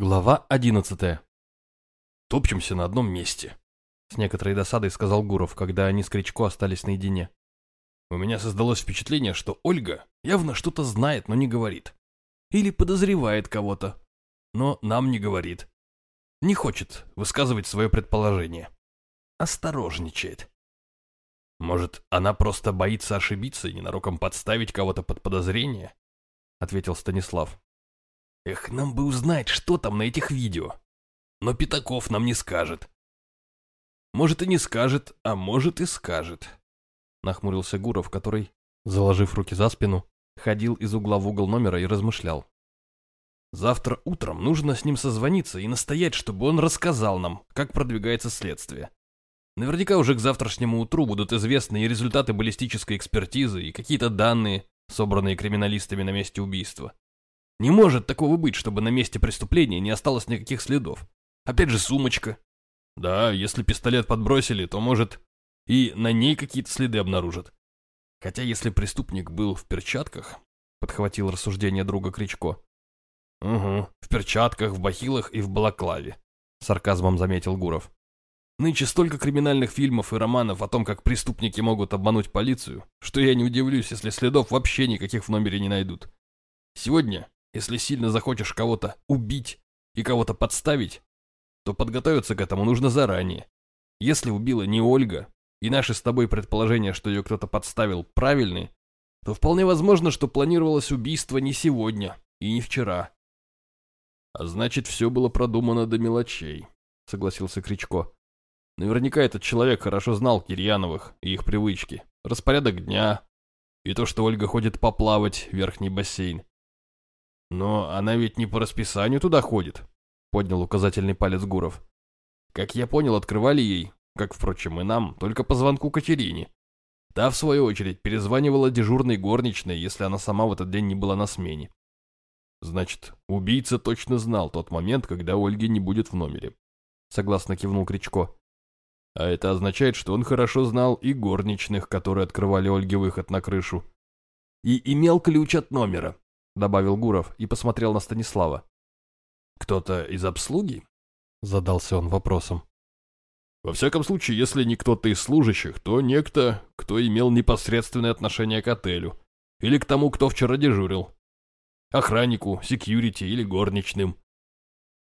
Глава одиннадцатая. «Топчемся на одном месте», — с некоторой досадой сказал Гуров, когда они с Кричко остались наедине. «У меня создалось впечатление, что Ольга явно что-то знает, но не говорит. Или подозревает кого-то, но нам не говорит. Не хочет высказывать свое предположение. Осторожничает. Может, она просто боится ошибиться и ненароком подставить кого-то под подозрение?» — ответил Станислав. Эх, нам бы узнать, что там на этих видео. Но Пятаков нам не скажет. Может и не скажет, а может и скажет. Нахмурился Гуров, который, заложив руки за спину, ходил из угла в угол номера и размышлял. Завтра утром нужно с ним созвониться и настоять, чтобы он рассказал нам, как продвигается следствие. Наверняка уже к завтрашнему утру будут известны и результаты баллистической экспертизы, и какие-то данные, собранные криминалистами на месте убийства. Не может такого быть, чтобы на месте преступления не осталось никаких следов. Опять же сумочка. Да, если пистолет подбросили, то, может, и на ней какие-то следы обнаружат. Хотя если преступник был в перчатках, подхватил рассуждение друга Кричко. Угу, в перчатках, в бахилах и в балаклаве, сарказмом заметил Гуров. Нынче столько криминальных фильмов и романов о том, как преступники могут обмануть полицию, что я не удивлюсь, если следов вообще никаких в номере не найдут. Сегодня если сильно захочешь кого-то убить и кого-то подставить, то подготовиться к этому нужно заранее. Если убила не Ольга, и наши с тобой предположения, что ее кто-то подставил, правильны, то вполне возможно, что планировалось убийство не сегодня и не вчера. А значит, все было продумано до мелочей, согласился Кричко. Наверняка этот человек хорошо знал Кирьяновых и их привычки, распорядок дня, и то, что Ольга ходит поплавать в верхний бассейн. «Но она ведь не по расписанию туда ходит», — поднял указательный палец Гуров. «Как я понял, открывали ей, как, впрочем, и нам, только по звонку Катерине. Та, в свою очередь, перезванивала дежурной горничной, если она сама в этот день не была на смене. Значит, убийца точно знал тот момент, когда Ольги не будет в номере. Согласно кивнул Кричко. А это означает, что он хорошо знал и горничных, которые открывали Ольге выход на крышу. И имел ключ от номера, добавил Гуров и посмотрел на Станислава. «Кто-то из обслуги?» — задался он вопросом. «Во всяком случае, если не кто-то из служащих, то некто, кто имел непосредственное отношение к отелю, или к тому, кто вчера дежурил. Охраннику, секьюрити или горничным».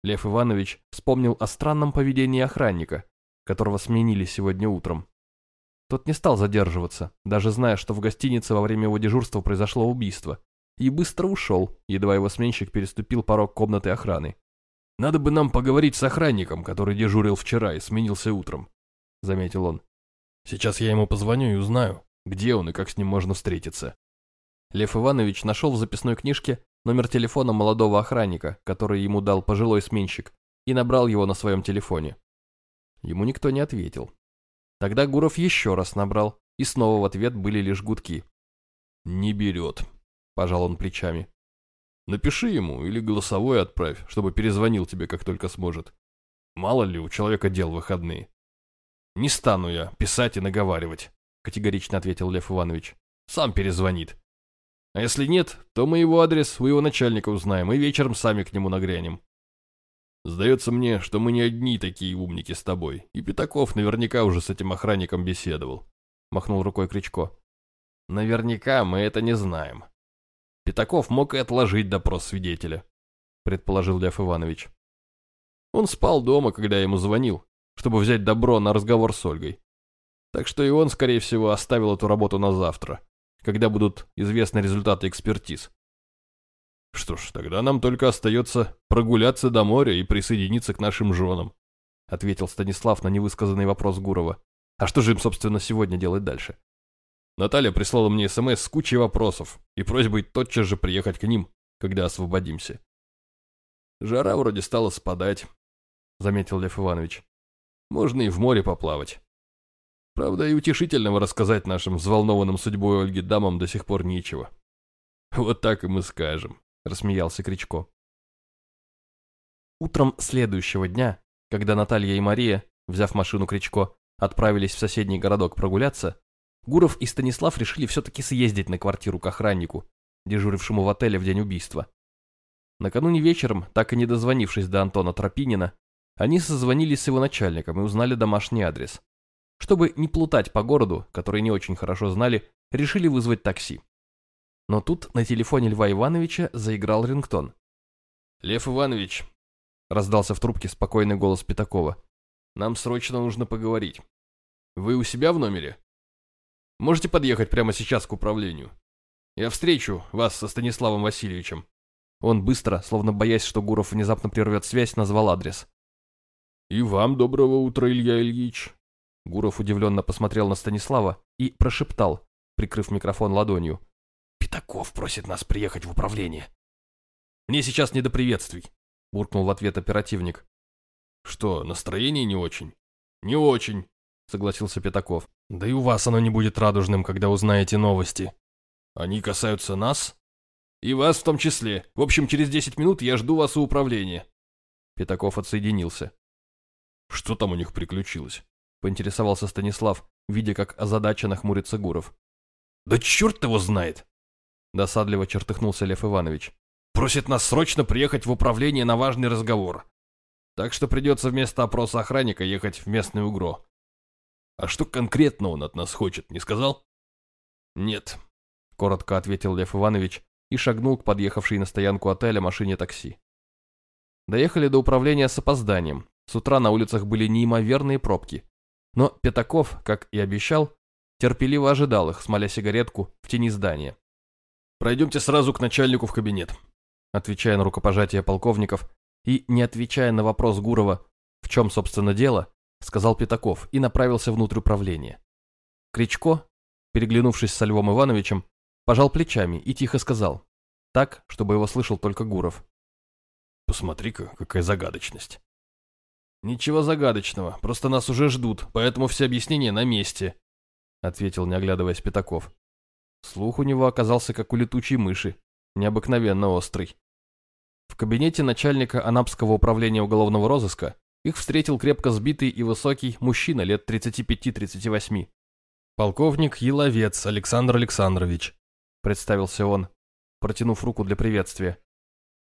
Лев Иванович вспомнил о странном поведении охранника, которого сменили сегодня утром. Тот не стал задерживаться, даже зная, что в гостинице во время его дежурства произошло убийство, и быстро ушел, едва его сменщик переступил порог комнаты охраны. «Надо бы нам поговорить с охранником, который дежурил вчера и сменился утром», — заметил он. «Сейчас я ему позвоню и узнаю, где он и как с ним можно встретиться». Лев Иванович нашел в записной книжке номер телефона молодого охранника, который ему дал пожилой сменщик, и набрал его на своем телефоне. Ему никто не ответил. Тогда Гуров еще раз набрал, и снова в ответ были лишь гудки. «Не берет», пожал он плечами. Напиши ему или голосовой отправь, чтобы перезвонил тебе, как только сможет. Мало ли, у человека дел выходные. Не стану я писать и наговаривать, категорично ответил Лев Иванович. Сам перезвонит. А если нет, то мы его адрес у его начальника узнаем и вечером сами к нему нагрянем. Сдается мне, что мы не одни такие умники с тобой, и Пятаков наверняка уже с этим охранником беседовал. Махнул рукой Кричко. Наверняка мы это не знаем, Пятаков мог и отложить допрос свидетеля, предположил Лев Иванович. Он спал дома, когда я ему звонил, чтобы взять добро на разговор с Ольгой. Так что и он, скорее всего, оставил эту работу на завтра, когда будут известны результаты экспертиз. Что ж, тогда нам только остается прогуляться до моря и присоединиться к нашим женам, ответил Станислав на невысказанный вопрос Гурова. А что же им, собственно, сегодня делать дальше? Наталья прислала мне СМС с кучей вопросов и просьбой тотчас же приехать к ним, когда освободимся. Жара вроде стала спадать, заметил Лев Иванович. Можно и в море поплавать. Правда, и утешительного рассказать нашим взволнованным судьбой Ольги дамам до сих пор нечего. Вот так и мы скажем, рассмеялся Кричко. Утром следующего дня, когда Наталья и Мария, взяв машину Кричко, отправились в соседний городок прогуляться, Гуров и Станислав решили все-таки съездить на квартиру к охраннику, дежурившему в отеле в день убийства. Накануне вечером, так и не дозвонившись до Антона Тропинина, они созвонились с его начальником и узнали домашний адрес. Чтобы не плутать по городу, который не очень хорошо знали, решили вызвать такси. Но тут на телефоне Льва Ивановича заиграл рингтон. «Лев Иванович», — раздался в трубке спокойный голос Пятакова, — «нам срочно нужно поговорить. Вы у себя в номере? Можете подъехать прямо сейчас к управлению. Я встречу вас со Станиславом Васильевичем». Он быстро, словно боясь, что Гуров внезапно прервет связь, назвал адрес. «И вам доброго утра, Илья Ильич!» Гуров удивленно посмотрел на Станислава и прошептал, прикрыв микрофон ладонью. «Пятаков просит нас приехать в управление». «Мне сейчас не до приветствий», — буркнул в ответ оперативник. «Что, настроение не очень?» «Не очень», — согласился Пятаков. «Да и у вас оно не будет радужным, когда узнаете новости». «Они касаются нас?» «И вас в том числе. В общем, через десять минут я жду вас у управления». Пятаков отсоединился. «Что там у них приключилось?» — поинтересовался Станислав, видя, как озадаченно хмурится Гуров. «Да черт его знает!» — досадливо чертыхнулся Лев Иванович. «Просит нас срочно приехать в управление на важный разговор. Так что придется вместо опроса охранника ехать в местный УГРО. А что конкретно он от нас хочет, не сказал?» «Нет», — коротко ответил Лев Иванович и шагнул к подъехавшей на стоянку отеля машине такси. Доехали до управления с опозданием. С утра на улицах были неимоверные пробки. Но Пятаков, как и обещал, терпеливо ожидал их, смоля сигаретку в тени здания. «Пройдемте сразу к начальнику в кабинет», отвечая на рукопожатие полковников и не отвечая на вопрос Гурова, в чем, собственно, дело, сказал Пятаков и направился внутрь управления. Кричко, переглянувшись со Львом Ивановичем, пожал плечами и тихо сказал, так, чтобы его слышал только Гуров. «Посмотри-ка, какая загадочность». «Ничего загадочного, просто нас уже ждут, поэтому все объяснения на месте», — ответил, не оглядываясь Пятаков. Слух у него оказался как у летучей мыши, необыкновенно острый. В кабинете начальника Анапского управления уголовного розыска их встретил крепко сбитый и высокий мужчина лет 35-38. Полковник Еловец Александр Александрович, представился он, протянув руку для приветствия.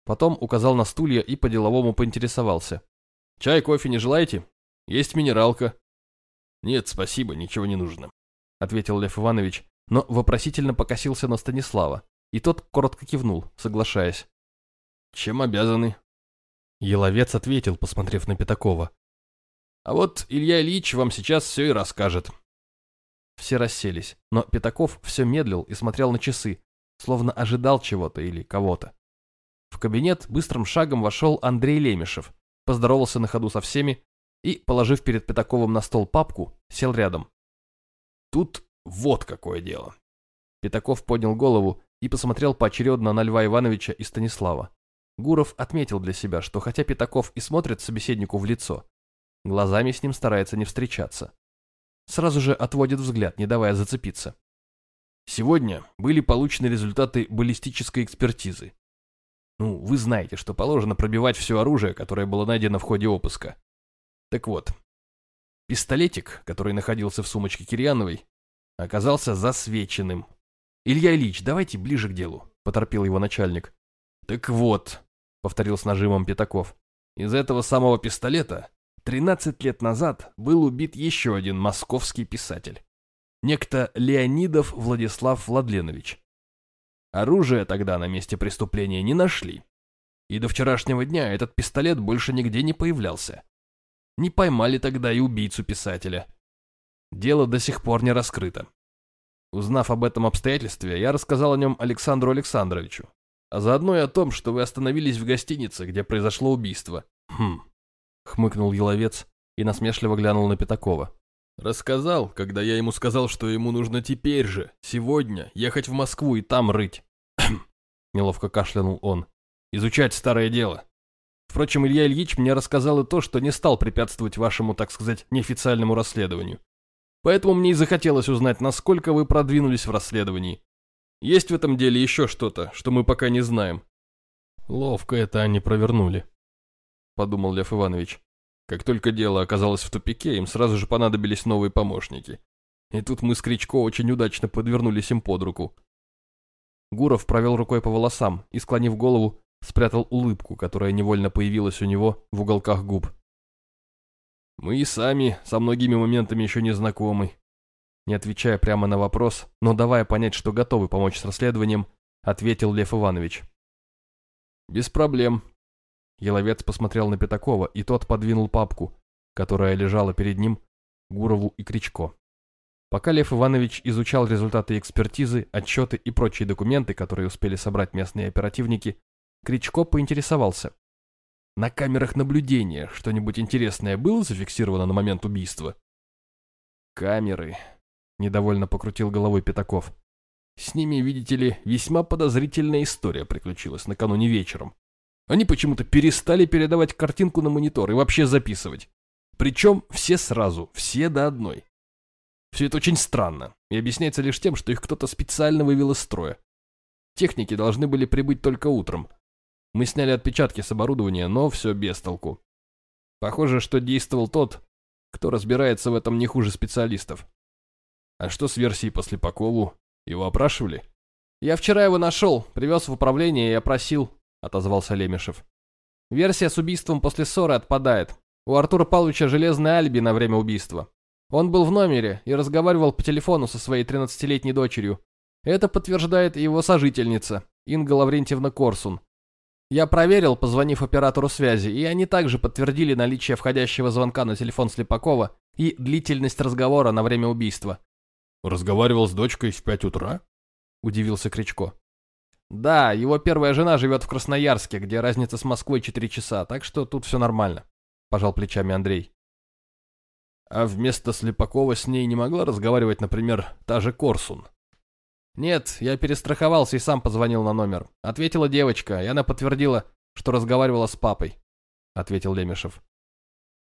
Потом указал на стулья и по-деловому поинтересовался. Чай, кофе не желаете? Есть минералка. Нет, спасибо, ничего не нужно, ответил Лев Иванович, но вопросительно покосился на Станислава, и тот коротко кивнул, соглашаясь. Чем обязаны? Еловец ответил, посмотрев на Пятакова. А вот Илья Ильич вам сейчас все и расскажет. Все расселись, но Пятаков все медлил и смотрел на часы, словно ожидал чего-то или кого-то. В кабинет быстрым шагом вошел Андрей Лемешев, поздоровался на ходу со всеми и, положив перед Пятаковым на стол папку, сел рядом. Тут вот какое дело. Пятаков поднял голову и посмотрел поочередно на Льва Ивановича и Станислава. Гуров отметил для себя, что хотя Пятаков и смотрит собеседнику в лицо, глазами с ним старается не встречаться. Сразу же отводит взгляд, не давая зацепиться. Сегодня были получены результаты баллистической экспертизы. Ну, вы знаете, что положено пробивать все оружие, которое было найдено в ходе обыска. Так вот, пистолетик, который находился в сумочке Кирьяновой, оказался засвеченным. «Илья Ильич, давайте ближе к делу», — поторпил его начальник. «Так вот», — повторил с нажимом Пятаков, — «из этого самого пистолета 13 лет назад был убит еще один московский писатель. Некто Леонидов Владислав Владленович. Оружие тогда на месте преступления не нашли. И до вчерашнего дня этот пистолет больше нигде не появлялся. Не поймали тогда и убийцу писателя. Дело до сих пор не раскрыто. Узнав об этом обстоятельстве, я рассказал о нем Александру Александровичу, а заодно и о том, что вы остановились в гостинице, где произошло убийство. Хм, хмыкнул Еловец и насмешливо глянул на Пятакова. Рассказал, когда я ему сказал, что ему нужно теперь же, сегодня, ехать в Москву и там рыть. Неловко кашлянул он. Изучать старое дело. Впрочем, Илья Ильич мне рассказал и то, что не стал препятствовать вашему, так сказать, неофициальному расследованию. Поэтому мне и захотелось узнать, насколько вы продвинулись в расследовании. Есть в этом деле еще что-то, что мы пока не знаем. Ловко это они провернули, подумал Лев Иванович. Как только дело оказалось в тупике, им сразу же понадобились новые помощники. И тут мы с Кричко очень удачно подвернулись им под руку. Гуров провел рукой по волосам и, склонив голову, спрятал улыбку, которая невольно появилась у него в уголках губ. «Мы и сами со многими моментами еще не знакомы». Не отвечая прямо на вопрос, но давая понять, что готовы помочь с расследованием, ответил Лев Иванович. «Без проблем». Еловец посмотрел на Пятакова, и тот подвинул папку, которая лежала перед ним, Гурову и Кричко. Пока Лев Иванович изучал результаты экспертизы, отчеты и прочие документы, которые успели собрать местные оперативники, Кричко поинтересовался. «На камерах наблюдения что-нибудь интересное было зафиксировано на момент убийства?» «Камеры», — недовольно покрутил головой Пятаков. «С ними, видите ли, весьма подозрительная история приключилась накануне вечером. Они почему-то перестали передавать картинку на монитор и вообще записывать. Причем все сразу, все до одной. Все это очень странно и объясняется лишь тем, что их кто-то специально вывел из строя. Техники должны были прибыть только утром. Мы сняли отпечатки с оборудования, но все без толку. Похоже, что действовал тот, кто разбирается в этом не хуже специалистов. А что с версией по Слепакову? Его опрашивали? Я вчера его нашел, привез в управление и опросил, отозвался Лемешев. Версия с убийством после ссоры отпадает. У Артура Павловича железное алиби на время убийства. Он был в номере и разговаривал по телефону со своей 13-летней дочерью. Это подтверждает его сожительница, Инга Лаврентьевна Корсун. Я проверил, позвонив оператору связи, и они также подтвердили наличие входящего звонка на телефон Слепакова и длительность разговора на время убийства. «Разговаривал с дочкой в пять утра?» – удивился Кричко. «Да, его первая жена живет в Красноярске, где разница с Москвой 4 часа, так что тут все нормально», – пожал плечами Андрей. А вместо Слепакова с ней не могла разговаривать, например, та же Корсун? Нет, я перестраховался и сам позвонил на номер. Ответила девочка, и она подтвердила, что разговаривала с папой, ответил Лемешев.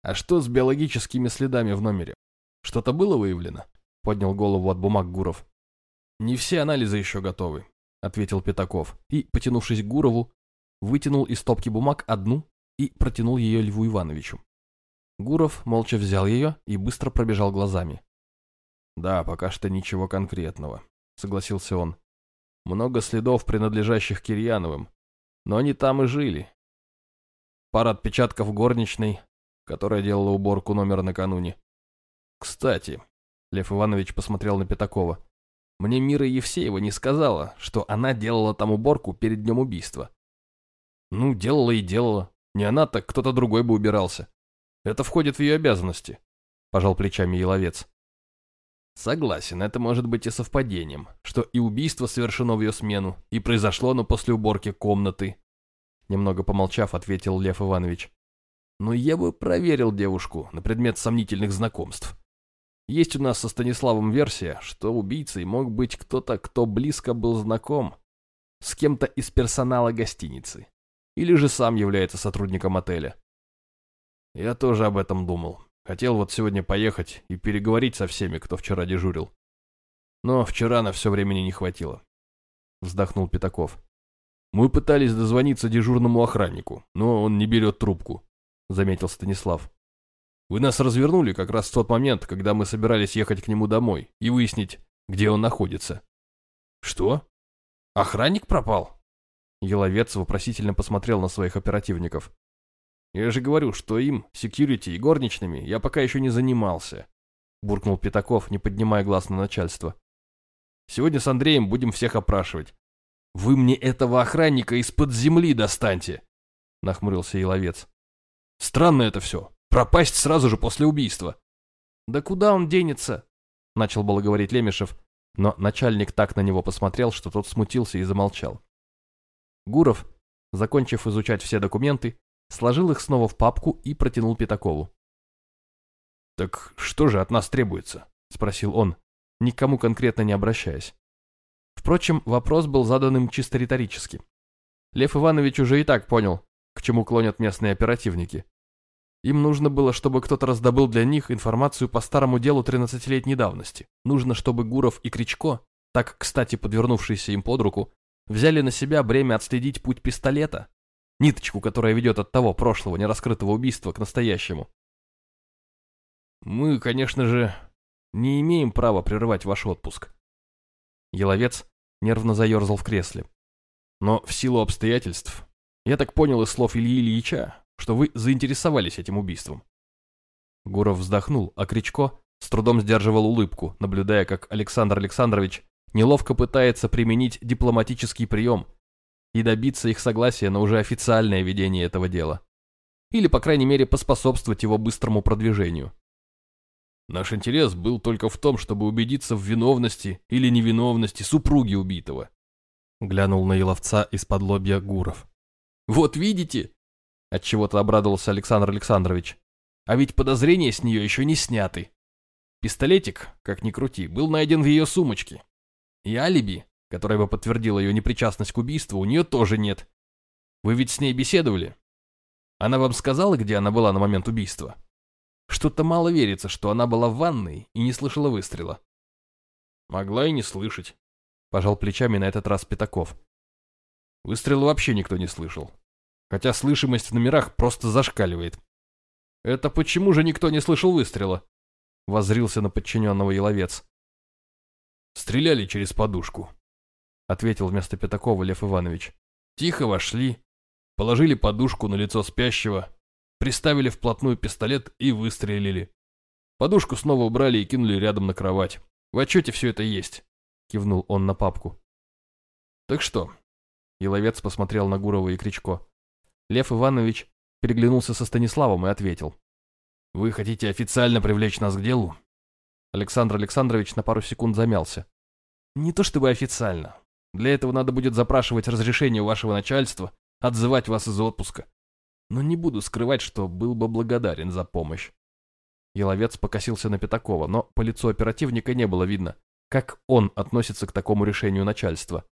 А что с биологическими следами в номере? Что-то было выявлено? Поднял голову от бумаг Гуров. Не все анализы еще готовы, ответил Пятаков и, потянувшись к Гурову, вытянул из стопки бумаг одну и протянул ее Льву Ивановичу. Гуров молча взял ее и быстро пробежал глазами. «Да, пока что ничего конкретного», — согласился он. «Много следов, принадлежащих Кирьяновым, но они там и жили. Пара отпечатков горничной, которая делала уборку номера накануне. Кстати, Лев Иванович посмотрел на Пятакова. Мне Мира Евсеева не сказала, что она делала там уборку перед днем убийства. Ну, делала и делала. Не она, так кто-то другой бы убирался. Это входит в ее обязанности», – пожал плечами Еловец. Согласен, это может быть и совпадением, что и убийство совершено в ее смену, и произошло оно после уборки комнаты. Немного помолчав, ответил Лев Иванович. Но я бы проверил девушку на предмет сомнительных знакомств. Есть у нас со Станиславом версия, что убийцей мог быть кто-то, кто близко был знаком с кем-то из персонала гостиницы. Или же сам является сотрудником отеля. Я тоже об этом думал. Хотел вот сегодня поехать и переговорить со всеми, кто вчера дежурил. Но вчера на все времени не хватило. Вздохнул Пятаков. Мы пытались дозвониться дежурному охраннику, но он не берет трубку, заметил Станислав. Вы нас развернули как раз в тот момент, когда мы собирались ехать к нему домой и выяснить, где он находится. Что? Охранник пропал? Еловец вопросительно посмотрел на своих оперативников. Я же говорю, что им, секьюрити и горничными, я пока еще не занимался. Буркнул Пятаков, не поднимая глаз на начальство. Сегодня с Андреем будем всех опрашивать. Вы мне этого охранника из-под земли достаньте, нахмурился Еловец. Странно это все. Пропасть сразу же после убийства. Да куда он денется? Начал было говорить Лемешев, но начальник так на него посмотрел, что тот смутился и замолчал. Гуров, закончив изучать все документы, сложил их снова в папку и протянул Пятакову. «Так что же от нас требуется?» – спросил он, никому конкретно не обращаясь. Впрочем, вопрос был заданным чисто риторически. Лев Иванович уже и так понял, к чему клонят местные оперативники. Им нужно было, чтобы кто-то раздобыл для них информацию по старому делу 13-летней давности. Нужно, чтобы Гуров и Кричко, так кстати подвернувшиеся им под руку, взяли на себя бремя отследить путь пистолета, Ниточку, которая ведет от того прошлого нераскрытого убийства к настоящему. Мы, конечно же, не имеем права прерывать ваш отпуск. Еловец нервно заерзал в кресле. Но в силу обстоятельств Я так понял из слов Ильи Ильича, что вы заинтересовались этим убийством. Гуров вздохнул, а Кричко с трудом сдерживал улыбку, наблюдая, как Александр Александрович неловко пытается применить дипломатический прием и добиться их согласия на уже официальное ведение этого дела. Или, по крайней мере, поспособствовать его быстрому продвижению. Наш интерес был только в том, чтобы убедиться в виновности или невиновности супруги убитого. Глянул на Еловца из-под лобья Гуров. «Вот видите?» Отчего-то обрадовался Александр Александрович. «А ведь подозрения с нее еще не сняты. Пистолетик, как ни крути, был найден в ее сумочке. И алиби, которое бы подтвердило ее непричастность к убийству, у нее тоже нет. Вы ведь с ней беседовали? Она вам сказала, где она была на момент убийства? Что-то мало верится, что она была в ванной и не слышала выстрела. Могла и не слышать. Пожал плечами на этот раз Пятаков. Выстрела вообще никто не слышал. Хотя слышимость в номерах просто зашкаливает. Это почему же никто не слышал выстрела? Возрился на подчиненного Еловец. Стреляли через подушку, ответил вместо Пятакова Лев Иванович. Тихо вошли, положили подушку на лицо спящего, приставили вплотную пистолет и выстрелили. Подушку снова убрали и кинули рядом на кровать. В отчете все это есть, кивнул он на папку. Так что? Еловец посмотрел на Гурова и Кричко. Лев Иванович переглянулся со Станиславом и ответил. Вы хотите официально привлечь нас к делу? Александр Александрович на пару секунд замялся. Не то чтобы официально. Для этого надо будет запрашивать разрешение у вашего начальства, отзывать вас из отпуска. Но не буду скрывать, что был бы благодарен за помощь. Еловец покосился на Пятакова, но по лицу оперативника не было видно, как он относится к такому решению начальства.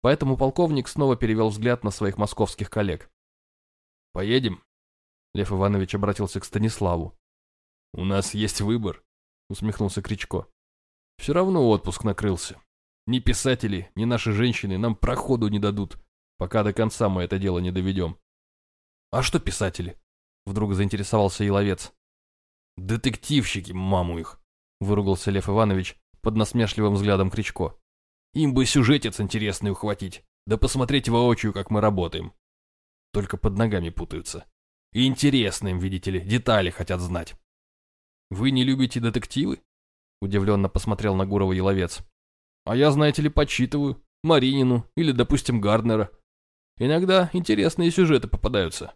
Поэтому полковник снова перевел взгляд на своих московских коллег. «Поедем?» Лев Иванович обратился к Станиславу. «У нас есть выбор», — усмехнулся Кричко. «Все равно отпуск накрылся. Ни писатели, ни наши женщины нам проходу не дадут, пока до конца мы это дело не доведем». «А что писатели?» — вдруг заинтересовался Еловец. «Детективщики, маму их!» — выругался Лев Иванович под насмешливым взглядом Кричко. «Им бы сюжетец интересный ухватить, да посмотреть воочию, как мы работаем. Только под ногами путаются. И интересно им, видите ли, детали хотят знать». «Вы не любите детективы?» Удивленно посмотрел на Гурова Еловец. «А я, знаете ли, подсчитываю. Маринину или, допустим, Гарднера. Иногда интересные сюжеты попадаются».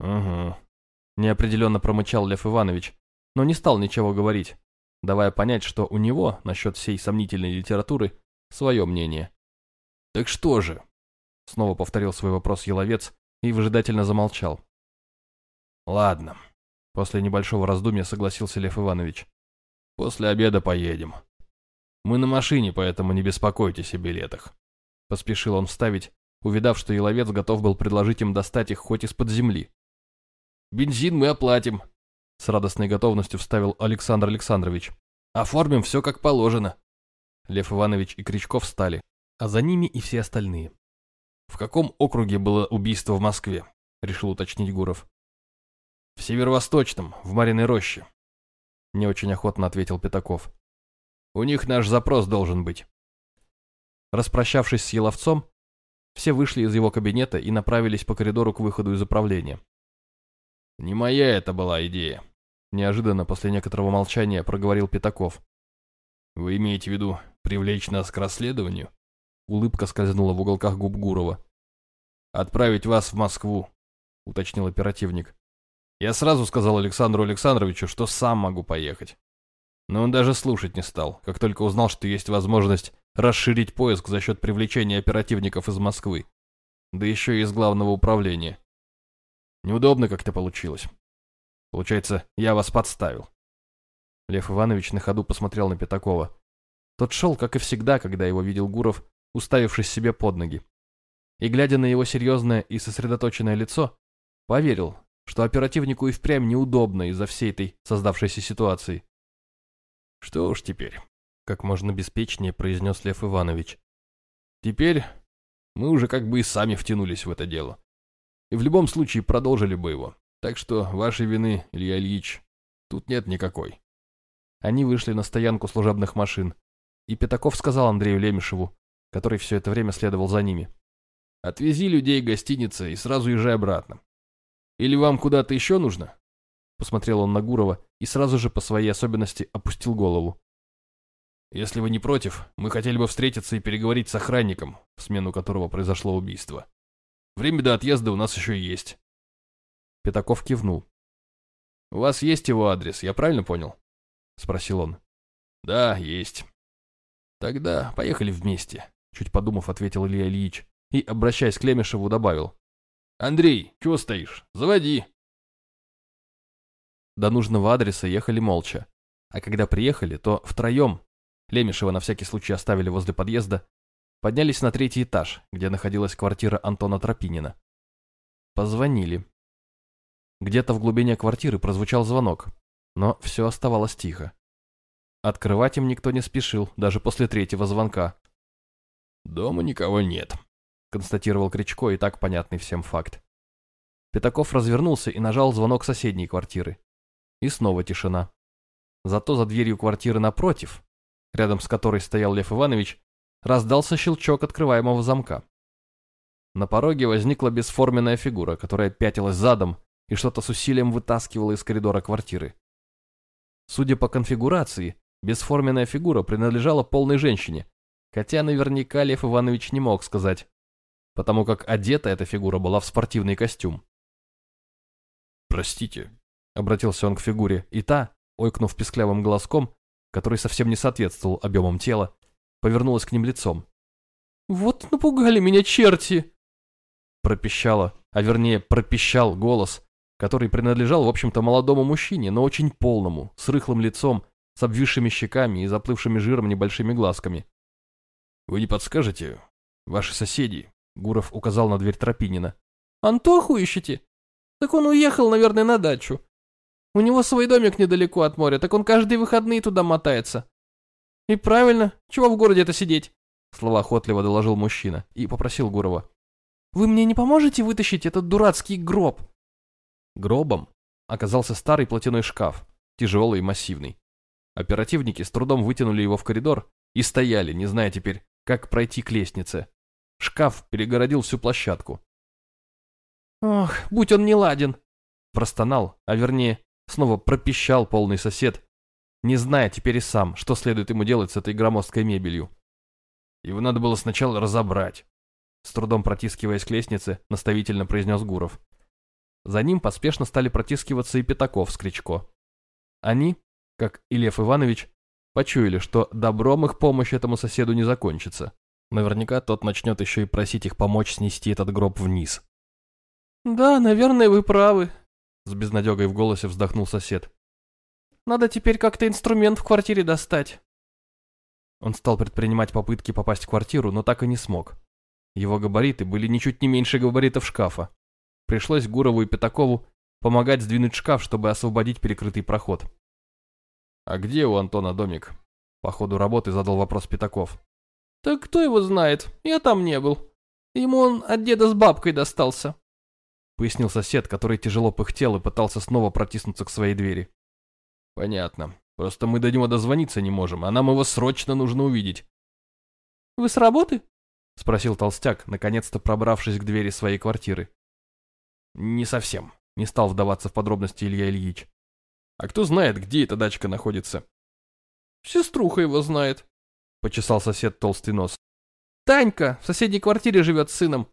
«Угу», — неопределенно промычал Лев Иванович, но не стал ничего говорить, давая понять, что у него насчет всей сомнительной литературы свое мнение. «Так что же?» — снова повторил свой вопрос Еловец и выжидательно замолчал. «Ладно», После небольшого раздумья согласился Лев Иванович. После обеда поедем. Мы на машине, поэтому не беспокойтесь о билетах. Поспешил он вставить, увидав, что Еловец готов был предложить им достать их хоть из-под земли. «Бензин мы оплатим», — с радостной готовностью вставил Александр Александрович. «Оформим все как положено». Лев Иванович и Кричков встали, а за ними и все остальные. «В каком округе было убийство в Москве?» — решил уточнить Гуров. В северо-восточном, в Мариной роще. Не очень охотно ответил Пятаков. У них наш запрос должен быть. Распрощавшись с Еловцом, все вышли из его кабинета и направились по коридору к выходу из управления. «Не моя это была идея», — неожиданно после некоторого молчания проговорил Пятаков. «Вы имеете в виду привлечь нас к расследованию?» Улыбка скользнула в уголках губ Гурова. «Отправить вас в Москву», — уточнил оперативник. Я сразу сказал Александру Александровичу, что сам могу поехать. Но он даже слушать не стал, как только узнал, что есть возможность расширить поиск за счет привлечения оперативников из Москвы. Да еще и из главного управления. Неудобно как-то получилось. Получается, я вас подставил. Лев Иванович на ходу посмотрел на Пятакова. Тот шел, как и всегда, когда его видел Гуров, уставившись себе под ноги. И, глядя на его серьезное и сосредоточенное лицо, поверил, что оперативнику и впрямь неудобно из-за всей этой создавшейся ситуации. «Что уж теперь», — как можно беспечнее произнес Лев Иванович. «Теперь мы уже как бы и сами втянулись в это дело. И в любом случае продолжили бы его. Так что вашей вины, Илья Ильич, тут нет никакой». Они вышли на стоянку служебных машин, и Пятаков сказал Андрею Лемешеву, который все это время следовал за ними. Отвези людей к гостинице и сразу езжай обратно. Или вам куда-то еще нужно?» Посмотрел он на Гурова и сразу же по своей особенности опустил голову. «Если вы не против, мы хотели бы встретиться и переговорить с охранником, в смену которого произошло убийство. Время до отъезда у нас еще есть». Пятаков кивнул. «У вас есть его адрес, я правильно понял?» Спросил он. «Да, есть». «Тогда поехали вместе», чуть подумав, ответил Илья Ильич и, обращаясь к Лемешеву, добавил. «Андрей, чего стоишь? Заводи!» До нужного адреса ехали молча, а когда приехали, то втроем, Лемешева на всякий случай оставили возле подъезда, поднялись на третий этаж, где находилась квартира Антона Тропинина. Позвонили. Где-то в глубине квартиры прозвучал звонок, но все оставалось тихо. Открывать им никто не спешил, даже после третьего звонка. «Дома никого нет», констатировал Кричко и так понятный всем факт. Пятаков развернулся и нажал звонок соседней квартиры. И снова тишина. Зато за дверью квартиры напротив, рядом с которой стоял Лев Иванович, раздался щелчок открываемого замка. На пороге возникла бесформенная фигура, которая пятилась задом и что-то с усилием вытаскивала из коридора квартиры. Судя по конфигурации, бесформенная фигура принадлежала полной женщине, хотя наверняка Лев Иванович не мог сказать, потому как одета эта фигура была в спортивный костюм. «Простите», — обратился он к фигуре, и та, ойкнув песклявым голоском, который совсем не соответствовал объемам тела, повернулась к ним лицом. «Вот напугали меня черти!» Пропищала, а вернее пропищал голос, который принадлежал, в общем-то, молодому мужчине, но очень полному, с рыхлым лицом, с обвисшими щеками и заплывшими жиром небольшими глазками. «Вы не подскажете? Ваши соседи, Гуров указал на дверь Тропинина. «Антоху ищете? Так он уехал, наверное, на дачу. У него свой домик недалеко от моря, так он каждые выходные туда мотается». «И правильно, чего в городе-то сидеть?» Слова охотливо доложил мужчина и попросил Гурова. «Вы мне не поможете вытащить этот дурацкий гроб?» Гробом оказался старый платяной шкаф, тяжелый и массивный. Оперативники с трудом вытянули его в коридор и стояли, не зная теперь, как пройти к лестнице. Шкаф перегородил всю площадку. «Ох, будь он не ладен!» Простонал, а вернее, снова пропищал полный сосед, не зная теперь и сам, что следует ему делать с этой громоздкой мебелью. Его надо было сначала разобрать. С трудом протискиваясь к лестнице, наставительно произнес Гуров. За ним поспешно стали протискиваться и Пятаков с Кричко. Они, как и Лев Иванович, почуяли, что добром их помощь этому соседу не закончится. Наверняка тот начнет еще и просить их помочь снести этот гроб вниз. «Да, наверное, вы правы», — с безнадегой в голосе вздохнул сосед. «Надо теперь как-то инструмент в квартире достать». Он стал предпринимать попытки попасть в квартиру, но так и не смог. Его габариты были ничуть не меньше габаритов шкафа. Пришлось Гурову и Пятакову помогать сдвинуть шкаф, чтобы освободить перекрытый проход. «А где у Антона домик?» По ходу работы задал вопрос Пятаков. «Так кто его знает? Я там не был. Ему он от деда с бабкой достался», — пояснил сосед, который тяжело пыхтел и пытался снова протиснуться к своей двери. «Понятно. Просто мы до него дозвониться не можем, а нам его срочно нужно увидеть». «Вы с работы?» — спросил толстяк, наконец-то пробравшись к двери своей квартиры. «Не совсем», — не стал вдаваться в подробности Илья Ильич. «А кто знает, где эта дачка находится?» «Сеструха его знает», — почесал сосед толстый нос. «Танька в соседней квартире живет с сыном».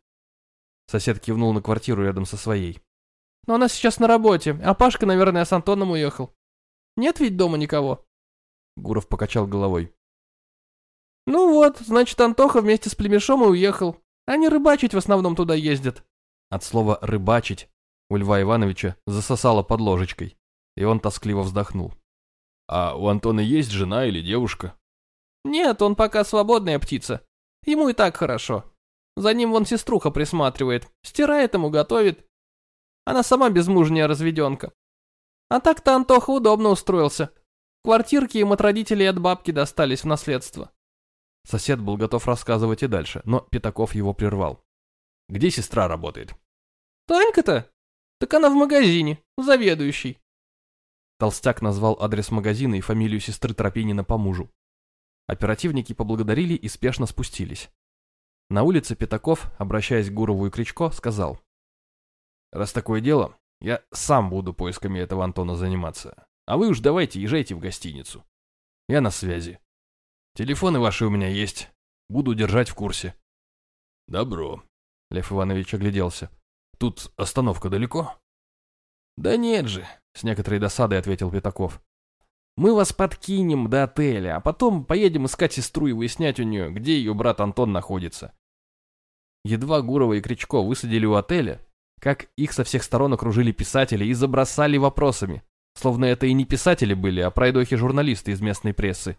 Сосед кивнул на квартиру рядом со своей. «Но она сейчас на работе, а Пашка, наверное, с Антоном уехал. Нет ведь дома никого?» Гуров покачал головой. «Ну вот, значит, Антоха вместе с племешом и уехал. Они рыбачить в основном туда ездят». От слова «рыбачить» у Льва Ивановича засосало под ложечкой, и он тоскливо вздохнул. «А у Антона есть жена или девушка?» «Нет, он пока свободная птица. Ему и так хорошо. За ним вон сеструха присматривает, стирает ему, готовит. Она сама безмужняя разведенка. А так-то Антоха удобно устроился. Квартирки им от родителей и от бабки достались в наследство». Сосед был готов рассказывать и дальше, но Пятаков его прервал. «Где сестра работает?» «Танька-то? Так она в магазине, заведующий». Толстяк назвал адрес магазина и фамилию сестры Тропинина по мужу. Оперативники поблагодарили и спешно спустились. На улице Пятаков, обращаясь к Гурову и Кричко, сказал. «Раз такое дело, я сам буду поисками этого Антона заниматься. А вы уж давайте езжайте в гостиницу. Я на связи. Телефоны ваши у меня есть. Буду держать в курсе». «Добро», — Лев Иванович огляделся. «Тут остановка далеко?» «Да нет же», — с некоторой досадой ответил Пятаков. «Мы вас подкинем до отеля, а потом поедем искать сестру и выяснять у нее, где ее брат Антон находится». Едва Гурова и Кричко высадили у отеля, как их со всех сторон окружили писатели и забросали вопросами, словно это и не писатели были, а пройдохи-журналисты из местной прессы.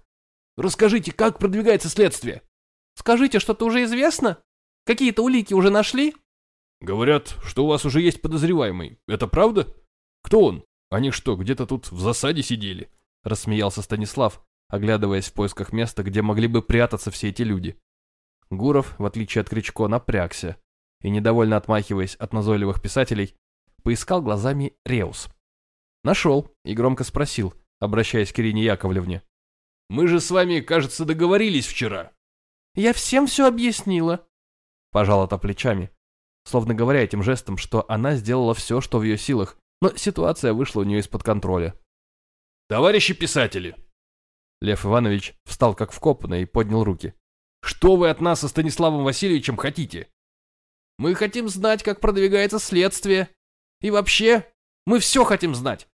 «Расскажите, как продвигается следствие?» «Скажите, что-то уже известно? Какие-то улики уже нашли?» «Говорят, что у вас уже есть подозреваемый. Это правда? Кто он? Они что, где-то тут в засаде сидели?» Рассмеялся Станислав, оглядываясь в поисках места, где могли бы прятаться все эти люди. Гуров, в отличие от Кричко, напрягся и, недовольно отмахиваясь от назойливых писателей, поискал глазами Реус. Нашел и громко спросил, обращаясь к Ирине Яковлевне. «Мы же с вами, кажется, договорились вчера». «Я всем все объяснила», — пожала-то плечами, словно говоря этим жестом, что она сделала все, что в ее силах, но ситуация вышла у нее из-под контроля. «Товарищи писатели!» Лев Иванович встал как вкопанный и поднял руки. «Что вы от нас со Станиславом Васильевичем хотите? Мы хотим знать, как продвигается следствие. И вообще, мы все хотим знать.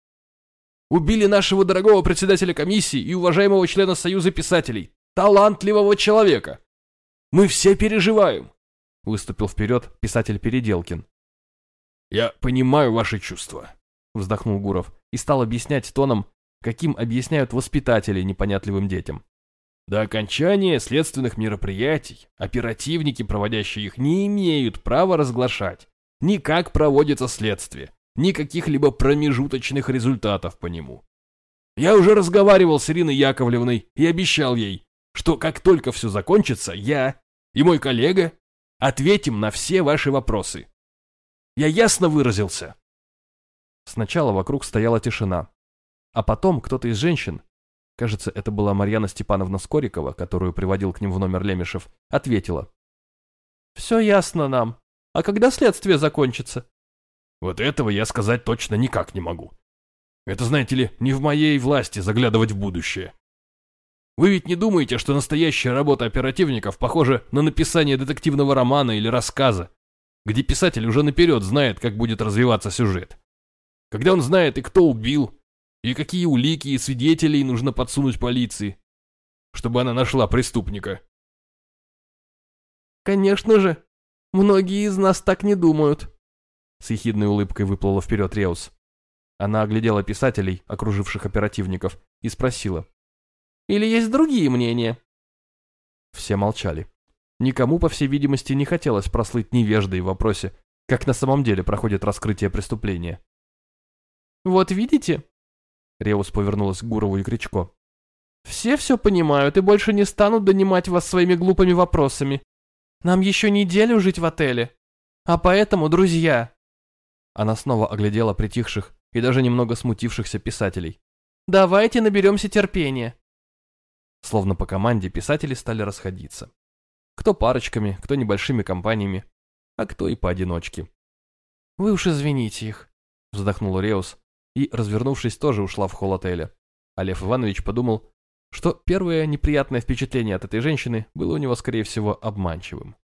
Убили нашего дорогого председателя комиссии и уважаемого члена Союза писателей, талантливого человека. Мы все переживаем. Выступил вперед писатель Переделкин. «Я понимаю ваши чувства», — вздохнул Гуров и стал объяснять тоном, каким объясняют воспитатели непонятливым детям. До окончания следственных мероприятий оперативники, проводящие их, не имеют права разглашать ни как проводится следствие, ни каких-либо промежуточных результатов по нему. Я уже разговаривал с Ириной Яковлевной и обещал ей, что как только все закончится, я и мой коллега ответим на все ваши вопросы. Я ясно выразился. Сначала вокруг стояла тишина, а потом кто-то из женщин, кажется, это была Марьяна Степановна Скорикова, которую приводил к ним в номер Лемешев, ответила. «Все ясно нам. А когда следствие закончится?» «Вот этого я сказать точно никак не могу. Это, знаете ли, не в моей власти заглядывать в будущее. Вы ведь не думаете, что настоящая работа оперативников похожа на написание детективного романа или рассказа, где писатель уже наперед знает, как будет развиваться сюжет? Когда он знает и кто убил, и какие улики и свидетелей нужно подсунуть полиции, чтобы она нашла преступника. «Конечно же, многие из нас так не думают», — с ехидной улыбкой выплыла вперед Реус. Она оглядела писателей, окруживших оперативников, и спросила. Или есть другие мнения?» Все молчали. Никому, по всей видимости, не хотелось прослыть невеждой в вопросе, как на самом деле проходит раскрытие преступления. «Вот видите?» Реус повернулась к Гурову и Кричко. «Все все понимают и больше не станут донимать вас своими глупыми вопросами. Нам еще неделю жить в отеле. А поэтому, друзья...» Она снова оглядела притихших и даже немного смутившихся писателей. «Давайте наберемся терпения. Словно по команде писатели стали расходиться. Кто парочками, кто небольшими компаниями, а кто и поодиночке. «Вы уж извините их», — вздохнул Реус и, развернувшись, тоже ушла в холл отеля. А Иванович подумал, что первое неприятное впечатление от этой женщины было у него, скорее всего, обманчивым.